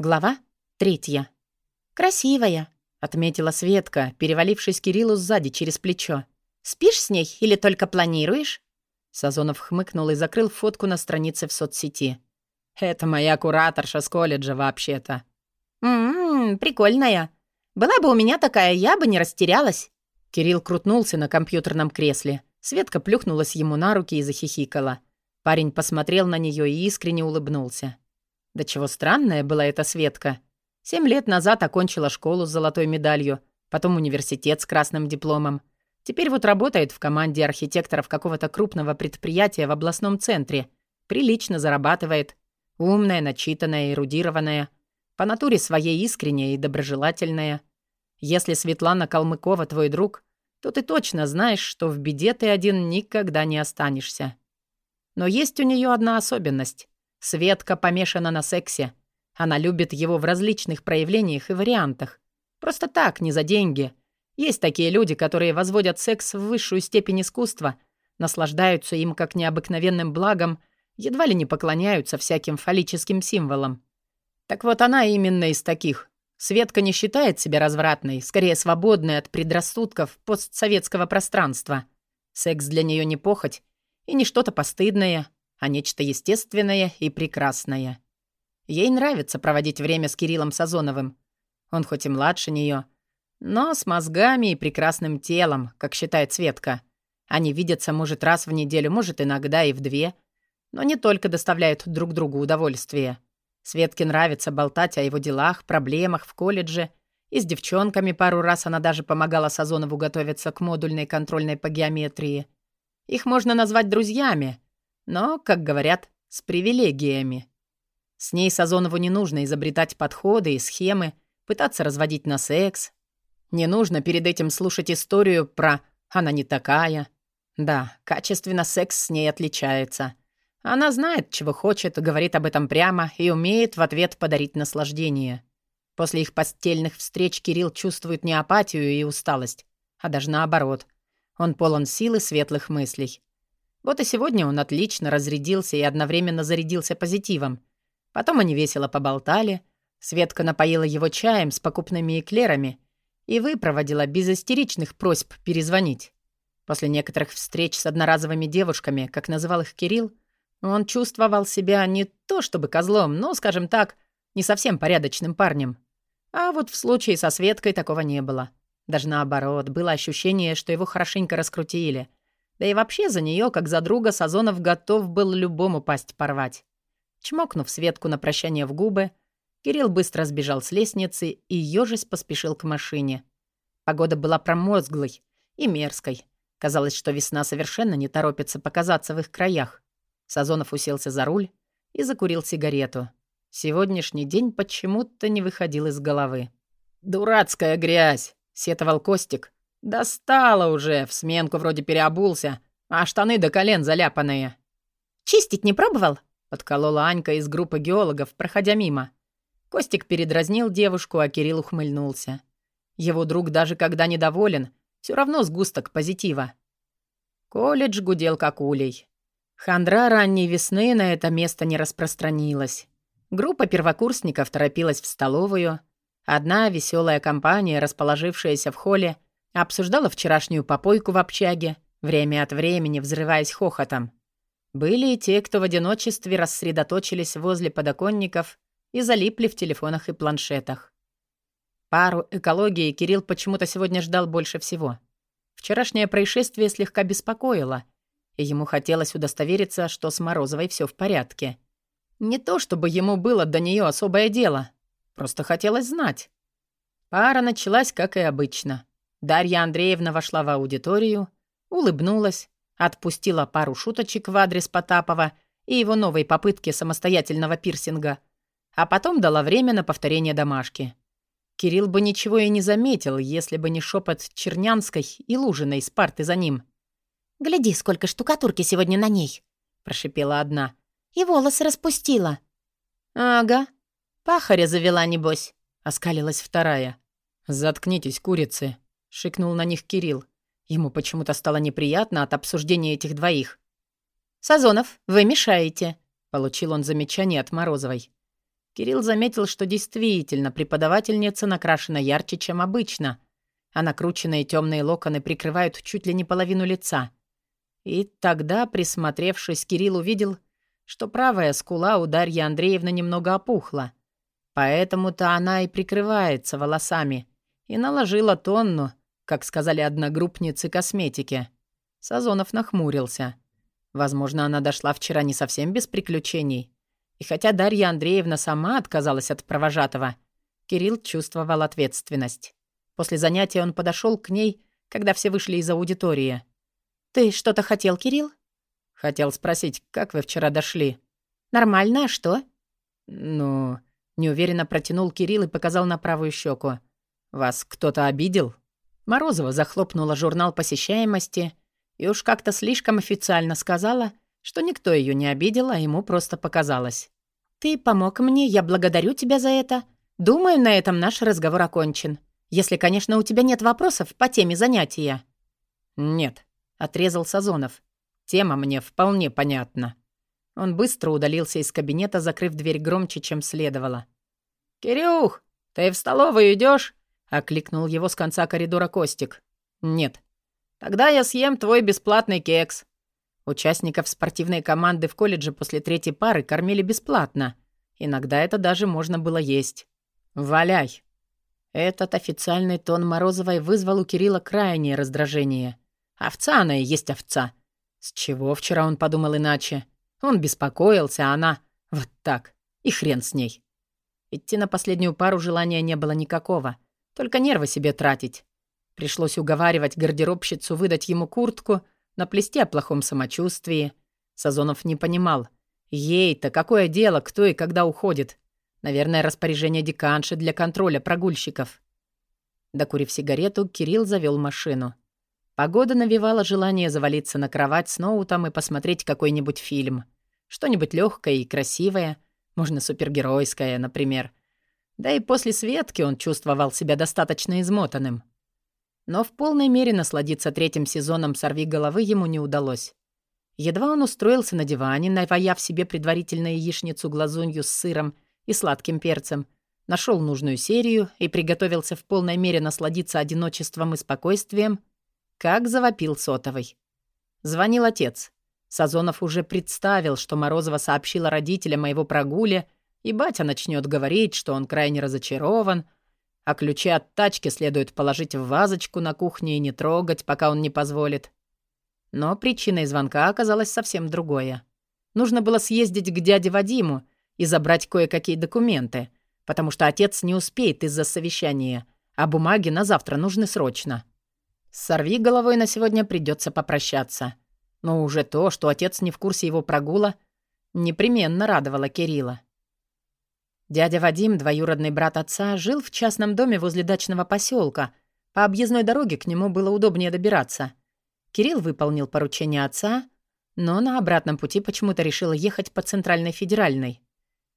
Глава третья. «Красивая», — отметила Светка, перевалившись Кириллу сзади через плечо. «Спишь с ней или только планируешь?» Сазонов хмыкнул и закрыл фотку на странице в соцсети. «Это моя кураторша с колледжа, вообще-то». «Ммм, прикольная. Была бы у меня такая, я бы не растерялась». Кирилл крутнулся на компьютерном кресле. Светка плюхнулась ему на руки и захихикала. Парень посмотрел на нее и искренне улыбнулся. Да чего странная была эта Светка. Семь лет назад окончила школу с золотой медалью, потом университет с красным дипломом. Теперь вот работает в команде архитекторов какого-то крупного предприятия в областном центре. Прилично зарабатывает. Умная, начитанная, эрудированная. По натуре своей искренняя и доброжелательная. Если Светлана Калмыкова твой друг, то ты точно знаешь, что в беде ты один никогда не останешься. Но есть у нее одна особенность. Светка помешана на сексе. Она любит его в различных проявлениях и вариантах. Просто так, не за деньги. Есть такие люди, которые возводят секс в высшую степень искусства, наслаждаются им как необыкновенным благом, едва ли не поклоняются всяким фаллическим символам. Так вот она именно из таких. Светка не считает себя развратной, скорее свободной от предрассудков постсоветского пространства. Секс для нее не похоть и не что-то постыдное, а нечто естественное и прекрасное. Ей нравится проводить время с Кириллом Сазоновым. Он хоть и младше нее, но с мозгами и прекрасным телом, как считает Светка. Они видятся, может, раз в неделю, может, иногда и в две, но не только доставляют друг другу удовольствие. Светке нравится болтать о его делах, проблемах в колледже, и с девчонками пару раз она даже помогала Сазонову готовиться к модульной контрольной по геометрии. Их можно назвать друзьями — но, как говорят, с привилегиями. С ней Сазонову не нужно изобретать подходы и схемы, пытаться разводить на секс. Не нужно перед этим слушать историю про «она не такая». Да, качественно секс с ней отличается. Она знает, чего хочет, говорит об этом прямо и умеет в ответ подарить наслаждение. После их постельных встреч Кирилл чувствует не апатию и усталость, а даже наоборот. Он полон сил и светлых мыслей. Вот и сегодня он отлично разрядился и одновременно зарядился позитивом. Потом они весело поболтали. Светка напоила его чаем с покупными эклерами и выпроводила без истеричных просьб перезвонить. После некоторых встреч с одноразовыми девушками, как называл их Кирилл, он чувствовал себя не то чтобы козлом, но, скажем так, не совсем порядочным парнем. А вот в случае со Светкой такого не было. Даже наоборот, было ощущение, что его хорошенько раскрутили — да и вообще за нее, как за друга, Сазонов готов был любому пасть порвать. Чмокнув Светку на прощание в губы, Кирилл быстро сбежал с лестницы и, ежась, поспешил к машине. Погода была промозглой и мерзкой. Казалось, что весна совершенно не торопится показаться в их краях. Сазонов уселся за руль и закурил сигарету. Сегодняшний день почему-то не выходил из головы. «Дурацкая грязь!» — сетовал Костик, «Достало уже, в сменку вроде переобулся, а штаны до колен заляпанные». «Чистить не пробовал?» — подколола Анька из группы геологов, проходя мимо. Костик передразнил девушку, а Кирилл ухмыльнулся. Его друг даже когда недоволен, все равно сгусток позитива. Колледж гудел как улей. Хандра ранней весны на это место не распространилась. Группа первокурсников торопилась в столовую. Одна веселая компания, расположившаяся в холле, — Обсуждала вчерашнюю попойку в общаге, время от времени взрываясь хохотом. Были и те, кто в одиночестве рассредоточились возле подоконников и залипли в телефонах и планшетах. Пару экологии Кирилл почему-то сегодня ждал больше всего. Вчерашнее происшествие слегка беспокоило, и ему хотелось удостовериться, что с Морозовой все в порядке. Не то, чтобы ему было до нее особое дело, просто хотелось знать. Пара началась, как и обычно. Дарья Андреевна вошла в аудиторию, улыбнулась, отпустила пару шуточек в адрес Потапова и его новой попытки самостоятельного пирсинга, а потом дала время на повторение домашки. Кирилл бы ничего и не заметил, если бы не шепот Чернянской и Лужиной с парты за ним. «Гляди, сколько штукатурки сегодня на ней!» — прошипела одна. «И волосы распустила». «Ага. Пахаря завела, небось», — оскалилась вторая. «Заткнитесь, курицы», — шикнул на них Кирилл. Ему почему-то стало неприятно от обсуждения этих двоих. «Сазонов, вы мешаете», — получил он замечание от Морозовой. Кирилл заметил, что действительно преподавательница накрашена ярче, чем обычно, а накрученные темные локоны прикрывают чуть ли не половину лица. И тогда, присмотревшись, Кирилл увидел, что правая скула у Дарьи Андреевны немного опухла. Поэтому-то она и прикрывается волосами. И наложила тонну, как сказали одногруппницы косметики. Сазонов нахмурился. Возможно, она дошла вчера не совсем без приключений. И хотя Дарья Андреевна сама отказалась от провожатого, Кирилл чувствовал ответственность. После занятия он подошел к ней, когда все вышли из аудитории. «Ты что-то хотел, Кирилл?» «Хотел спросить, как вы вчера дошли?» «Нормально, а что?» «Ну...» Неуверенно протянул Кирилл и показал на правую щеку. «Вас кто-то обидел?» Морозова захлопнула журнал посещаемости и уж как-то слишком официально сказала, что никто ее не обидел, а ему просто показалось. «Ты помог мне, я благодарю тебя за это. Думаю, на этом наш разговор окончен. Если, конечно, у тебя нет вопросов по теме занятия». «Нет», — отрезал Сазонов. «Тема мне вполне понятна». Он быстро удалился из кабинета, закрыв дверь громче, чем следовало. «Кирюх, ты в столовую идешь? Окликнул его с конца коридора Костик. «Нет». «Тогда я съем твой бесплатный кекс». Участников спортивной команды в колледже после третьей пары кормили бесплатно. Иногда это даже можно было есть. «Валяй!» Этот официальный тон Морозовой вызвал у Кирилла крайнее раздражение. Овца она и есть овца. С чего вчера он подумал иначе? Он беспокоился, а она... Вот так. И хрен с ней. Идти на последнюю пару желания не было никакого. Только нервы себе тратить. Пришлось уговаривать гардеробщицу выдать ему куртку, наплести о плохом самочувствии. Сазонов не понимал. Ей-то какое дело, кто и когда уходит. Наверное, распоряжение деканши для контроля прогульщиков. Докурив сигарету, Кирилл завел машину. Погода навевала желание завалиться на кровать с ноутом и посмотреть какой-нибудь фильм. Что-нибудь легкое и красивое, можно супергеройское, например. Да и после Светки он чувствовал себя достаточно измотанным. Но в полной мере насладиться третьим сезоном «Сорви головы» ему не удалось. Едва он устроился на диване, наваяв себе предварительно яичницу-глазунью с сыром и сладким перцем, нашел нужную серию и приготовился в полной мере насладиться одиночеством и спокойствием, как завопил сотовый. Звонил отец. Сазонов уже представил, что Морозова сообщила родителям о его прогуле, и батя начнет говорить, что он крайне разочарован, а ключи от тачки следует положить в вазочку на кухне и не трогать, пока он не позволит. Но причиной звонка оказалось совсем другое. Нужно было съездить к дяде Вадиму и забрать кое-какие документы, потому что отец не успеет из-за совещания, а бумаги на завтра нужны срочно. Сорви головой на сегодня придется попрощаться. Но уже то, что отец не в курсе его прогула, непременно радовало Кирилла. Дядя Вадим, двоюродный брат отца, жил в частном доме возле дачного поселка. По объездной дороге к нему было удобнее добираться. Кирилл выполнил поручение отца, но на обратном пути почему-то решил ехать по центральной федеральной.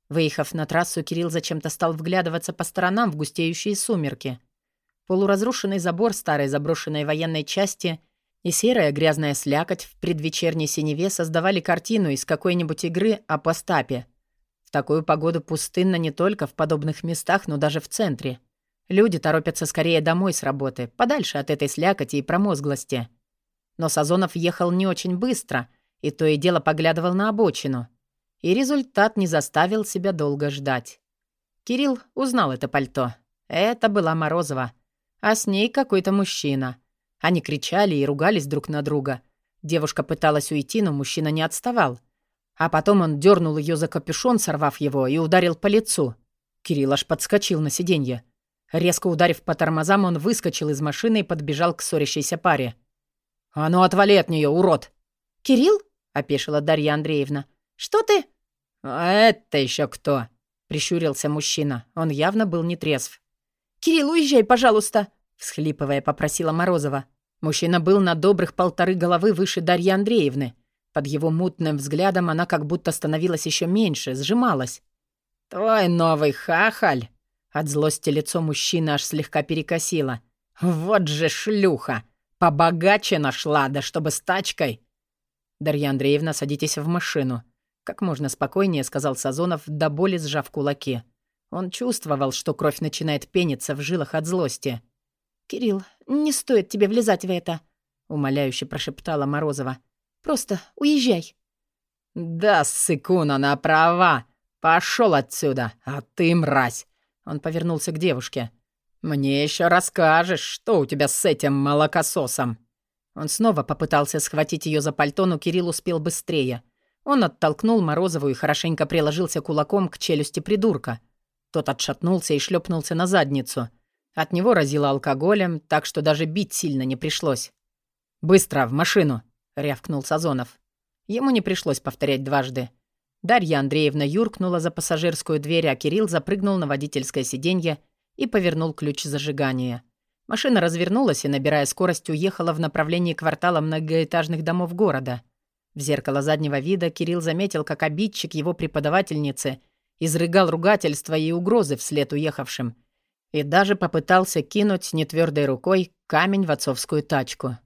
Выехав на трассу, Кирилл зачем-то стал вглядываться по сторонам в густеющие сумерки — полуразрушенный забор старой заброшенной военной части и серая грязная слякоть в предвечерней синеве создавали картину из какой-нибудь игры о постапе. Такую погоду пустынно не только в подобных местах, но даже в центре. Люди торопятся скорее домой с работы, подальше от этой слякоти и промозглости. Но Сазонов ехал не очень быстро, и то и дело поглядывал на обочину. И результат не заставил себя долго ждать. Кирилл узнал это пальто. Это была Морозова — а с ней какой-то мужчина. Они кричали и ругались друг на друга. Девушка пыталась уйти, но мужчина не отставал. А потом он дернул ее за капюшон, сорвав его, и ударил по лицу. Кирилл аж подскочил на сиденье. Резко ударив по тормозам, он выскочил из машины и подбежал к ссорящейся паре. «А ну, отвали от нее, урод!» «Кирилл?» — опешила Дарья Андреевна. «Что ты?» «А это еще кто?» — прищурился мужчина. Он явно был нетрезв. «Кирилл, уезжай, пожалуйста!» — всхлипывая, попросила Морозова. Мужчина был на добрых полторы головы выше Дарьи Андреевны. Под его мутным взглядом она как будто становилась еще меньше, сжималась. «Твой новый хахаль!» От злости лицо мужчины аж слегка перекосило. «Вот же шлюха! Побогаче нашла, да чтобы с тачкой!» «Дарья Андреевна, садитесь в машину», — как можно спокойнее сказал Сазонов, до боли сжав кулаки. Он чувствовал, что кровь начинает пениться в жилах от злости. «Кирилл, не стоит тебе влезать в это», — умоляюще прошептала Морозова. «Просто уезжай». «Да, сыкун, она права. Пошел отсюда, а ты мразь!» Он повернулся к девушке. «Мне еще расскажешь, что у тебя с этим молокососом?» Он снова попытался схватить ее за пальто, но Кирилл успел быстрее. Он оттолкнул Морозову и хорошенько приложился кулаком к челюсти придурка. Тот отшатнулся и шлепнулся на задницу. От него разило алкоголем, так что даже бить сильно не пришлось. «Быстро, в машину!» — рявкнул Сазонов. Ему не пришлось повторять дважды. Дарья Андреевна юркнула за пассажирскую дверь, а Кирилл запрыгнул на водительское сиденье и повернул ключ зажигания. Машина развернулась и, набирая скорость, уехала в направлении квартала многоэтажных домов города. В зеркало заднего вида Кирилл заметил, как обидчик его преподавательницы изрыгал ругательства и угрозы вслед уехавшим и даже попытался кинуть нетвердой рукой камень в отцовскую тачку.